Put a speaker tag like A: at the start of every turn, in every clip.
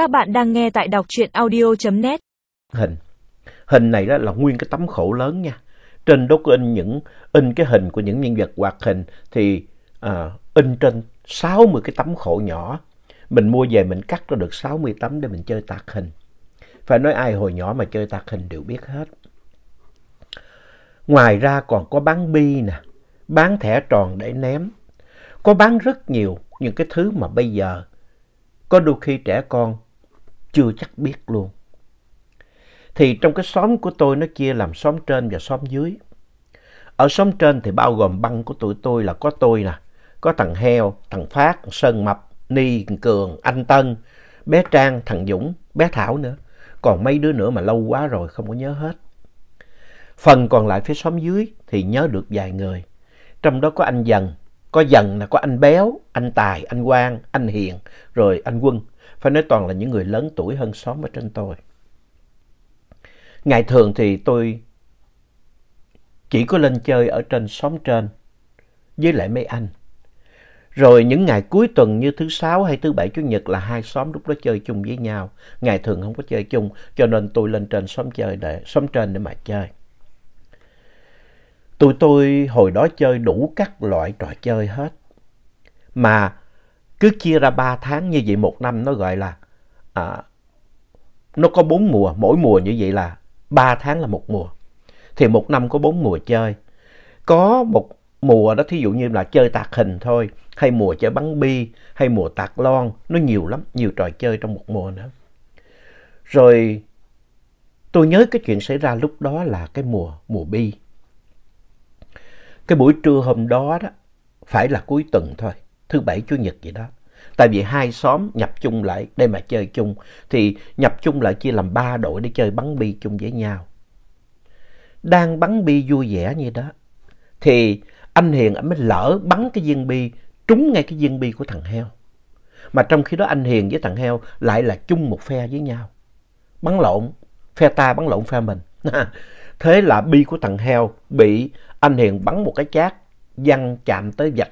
A: Các bạn đang nghe tại đọc truyện audio.net.
B: Hình. Hình này đó là nguyên cái tấm khổ lớn nha. Trên đó có in những in cái hình của những nhân vật hoạt hình thì à, in trên 60 cái tấm khổ nhỏ. Mình mua về mình cắt ra được 60 tấm để mình chơi tạc hình. Phải nói ai hồi nhỏ mà chơi tạc hình đều biết hết. Ngoài ra còn có bán bi nè, bán thẻ tròn để ném. Có bán rất nhiều những cái thứ mà bây giờ có đôi khi trẻ con chưa chắc biết luôn. Thì trong cái xóm của tôi nó chia làm xóm trên và xóm dưới. Ở xóm trên thì bao gồm băng của tụi tôi là có tôi nè, có thằng Heo, thằng Phát, thằng Sơn Mập, Ni, thằng Cường, anh Tân, bé Trang, thằng Dũng, bé Thảo nữa. Còn mấy đứa nữa mà lâu quá rồi không có nhớ hết. Phần còn lại phía xóm dưới thì nhớ được vài người. Trong đó có anh Dần, có Dần là có anh Béo, anh Tài, anh Quang, anh Hiền, rồi anh Quân. Phải nói toàn là những người lớn tuổi hơn xóm ở trên tôi. Ngày thường thì tôi chỉ có lên chơi ở trên xóm trên, với lại mấy anh. Rồi những ngày cuối tuần như thứ sáu hay thứ bảy, chủ nhật là hai xóm lúc đó chơi chung với nhau. Ngày thường không có chơi chung, cho nên tôi lên trên xóm chơi để, xóm trên để mà chơi. Tụi tôi hồi đó chơi đủ các loại trò chơi hết. Mà cứ chia ra ba tháng như vậy một năm nó gọi là à, nó có bốn mùa, mỗi mùa như vậy là ba tháng là một mùa. Thì một năm có bốn mùa chơi. Có một mùa đó thí dụ như là chơi tạc hình thôi, hay mùa chơi bắn bi, hay mùa tạc lon, nó nhiều lắm, nhiều trò chơi trong một mùa nữa. Rồi tôi nhớ cái chuyện xảy ra lúc đó là cái mùa, mùa bi. Cái buổi trưa hôm đó đó, phải là cuối tuần thôi, thứ bảy chủ nhật vậy đó. Tại vì hai xóm nhập chung lại để mà chơi chung, thì nhập chung lại chia làm ba đội để chơi bắn bi chung với nhau. Đang bắn bi vui vẻ như đó, thì anh Hiền mới lỡ bắn cái viên bi trúng ngay cái viên bi của thằng heo. Mà trong khi đó anh Hiền với thằng heo lại là chung một phe với nhau. Bắn lộn, phe ta bắn lộn phe mình. Thế là bi của thằng heo bị anh Hiền bắn một cái chát văng chạm tới vạch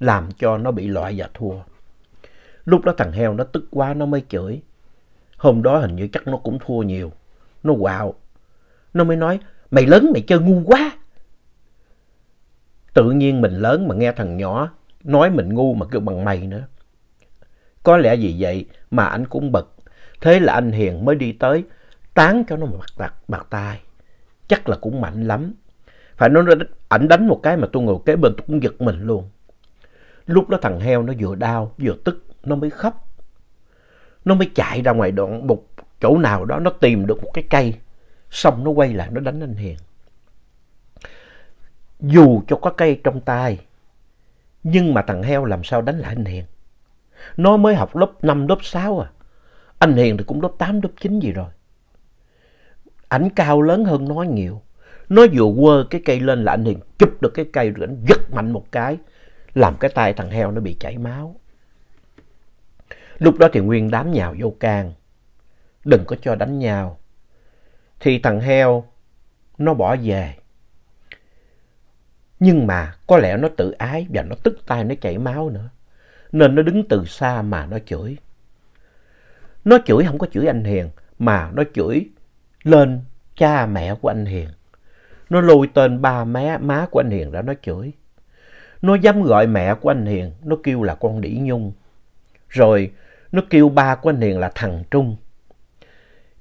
B: làm cho nó bị loại và thua. Lúc đó thằng heo nó tức quá nó mới chửi. Hôm đó hình như chắc nó cũng thua nhiều. Nó quạo. Nó mới nói mày lớn mày chơi ngu quá. Tự nhiên mình lớn mà nghe thằng nhỏ nói mình ngu mà kêu bằng mày nữa. Có lẽ vì vậy mà anh cũng bực. Thế là anh Hiền mới đi tới tán cho nó mặt, mặt, mặt tai. tay. Chắc là cũng mạnh lắm. Phải nói ảnh đánh một cái mà tôi ngồi kế bên tôi cũng giật mình luôn. Lúc đó thằng heo nó vừa đau vừa tức nó mới khóc. Nó mới chạy ra ngoài đoạn một chỗ nào đó nó tìm được một cái cây. Xong nó quay lại nó đánh anh Hiền. Dù cho có cây trong tay nhưng mà thằng heo làm sao đánh lại anh Hiền. Nó mới học lớp 5, lớp 6 à. Anh Hiền thì cũng lớp 8, lớp 9 gì rồi. Ảnh cao lớn hơn nó nhiều. Nó vừa quơ cái cây lên là anh Hiền chụp được cái cây rồi anh giật mạnh một cái. Làm cái tay thằng heo nó bị chảy máu. Lúc đó thì nguyên đám nhào vô can. Đừng có cho đánh nhau. Thì thằng heo nó bỏ về. Nhưng mà có lẽ nó tự ái và nó tức tay nó chảy máu nữa. Nên nó đứng từ xa mà nó chửi. Nó chửi không có chửi anh Hiền mà nó chửi lên cha mẹ của anh Hiền. Nó lôi tên ba má, má của anh Hiền ra nó chửi. Nó dám gọi mẹ của anh Hiền, nó kêu là con đĩ nhung. Rồi nó kêu ba của anh Hiền là thằng Trung.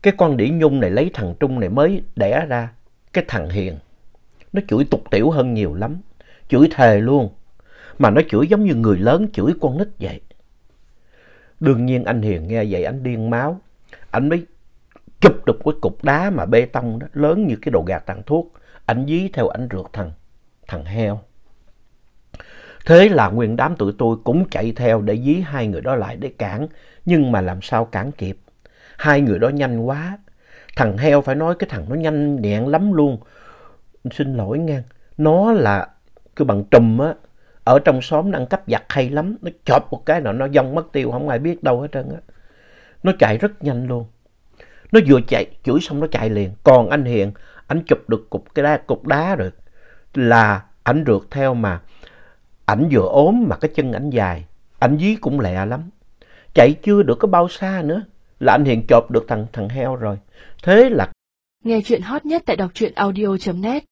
B: Cái con đĩ nhung này lấy thằng Trung này mới đẻ ra cái thằng Hiền. Nó chửi tục tiểu hơn nhiều lắm. Chửi thề luôn. Mà nó chửi giống như người lớn chửi con nít vậy. Đương nhiên anh Hiền nghe vậy anh điên máu. Anh mới chụp được cái cục đá mà bê tông đó, lớn như cái đồ gạt tàn thuốc. Anh dí theo anh rượt thằng, thằng heo. Thế là nguyên đám tụi tôi cũng chạy theo để dí hai người đó lại để cản. Nhưng mà làm sao cản kịp. Hai người đó nhanh quá. Thằng heo phải nói cái thằng nó nhanh nhẹn lắm luôn. Xin lỗi ngang Nó là cái bằng trùm á. Ở trong xóm nó ăn cắp giặt hay lắm. Nó chọp một cái nào nó dông mất tiêu. Không ai biết đâu hết trơn á. Nó chạy rất nhanh luôn. Nó vừa chạy, chửi xong nó chạy liền. Còn anh Hiền, anh chụp được cục, cái đá, cục đá rồi. Là ảnh rượt theo mà ảnh vừa ốm mà cái chân ảnh dài, ảnh dí cũng lẹ lắm. Chạy chưa được có bao xa nữa là anh Hiền chộp được thằng thằng heo rồi. Thế là
A: Nghe chuyện hot nhất tại đọc truyện audio.net